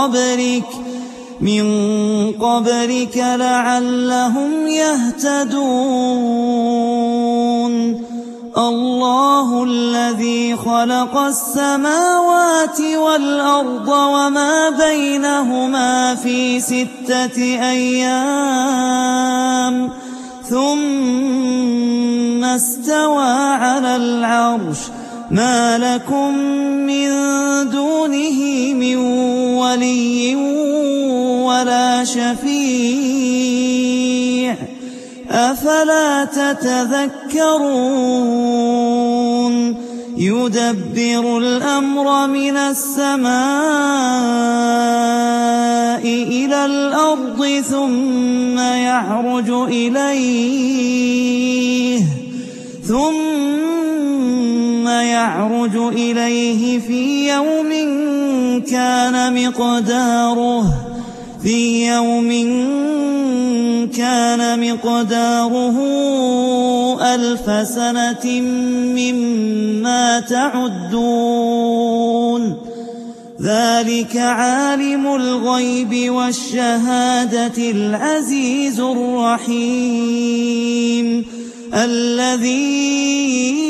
قبلك من قبلك لعلهم يهتدون. الله الذي خلق السماوات والأرض وما بينهما في ستة أيام ثم استوى على العرش. ما لكم من دونه ولي ولا شفيع. أفلا تتذكرون؟ يدبر الأمر من السماء إلى الأرض ثم يعرج إليه ثم يعرج إليه في يوم كان مقداره في يوم كان مقداره ألف سنة مما تعدون. ذلك عالم الغيب والشهادة العزيز الرحيم الذي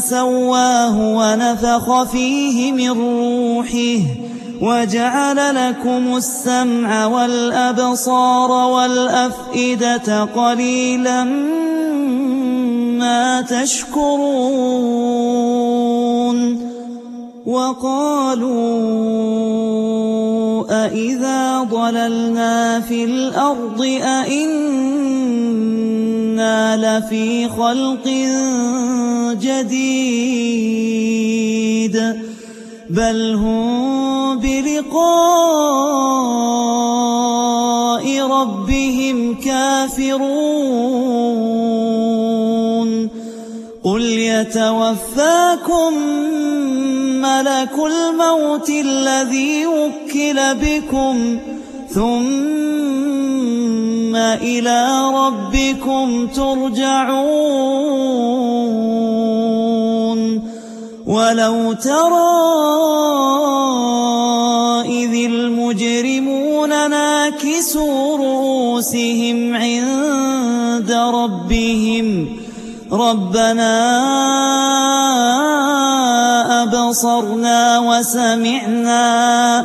سواه ونفخ فيه من روحه وجعل لكم السمع والأبصار والأفئدة قليلا ما تشكرون وقالوا أئذا ضللنا في الأرض أئنا لفي خلق جديد بل هم بلقاء ربهم كافرون. قل يتوفاكم ملك الموت الذي وكل بكم ثم إلى ربكم ترجعون. ولو ترى إذ المجرمون ناكسوا رؤوسهم عند ربهم ربنا أبصرنا وسمعنا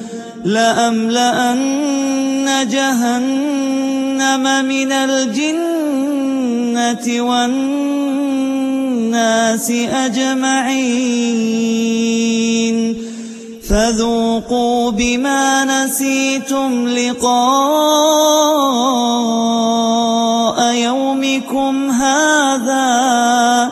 لأملأن جهنم من الجنة والناس أجمعين. فذوقوا بما نسيتم لقاء يومكم هذا.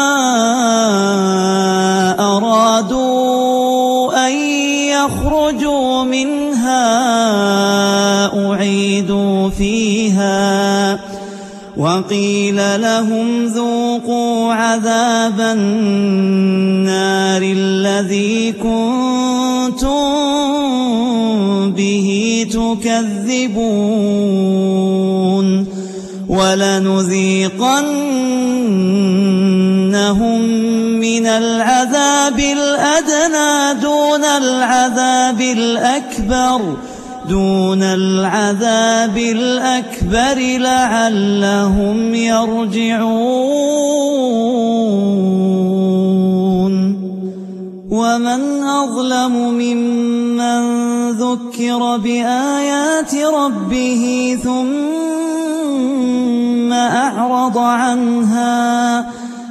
يخرجوا منها أعيدوا فيها. وقيل لهم ذوقوا عذاب النار الذي كنتم به تكذبون. ولنذيقنهم من العذاب الأدنى دون العذاب الأكبر دون العذاب الأكبر لعلهم يرجعون. ومن أظلم ممن ذكر بآيات ربه ثم أعرض عنها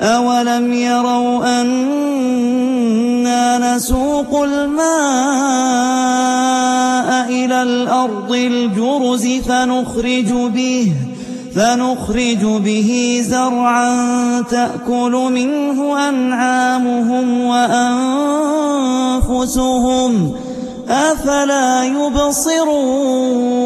أولم يروا أنا نسوق الماء إلى الأرض الجرز فنخرج به فنخرج به زرعا تأكل منه أنعامهم وأنفسهم أفلا يبصرون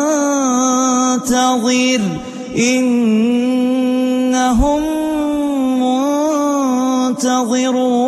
وانتظر إنهم منتظرون.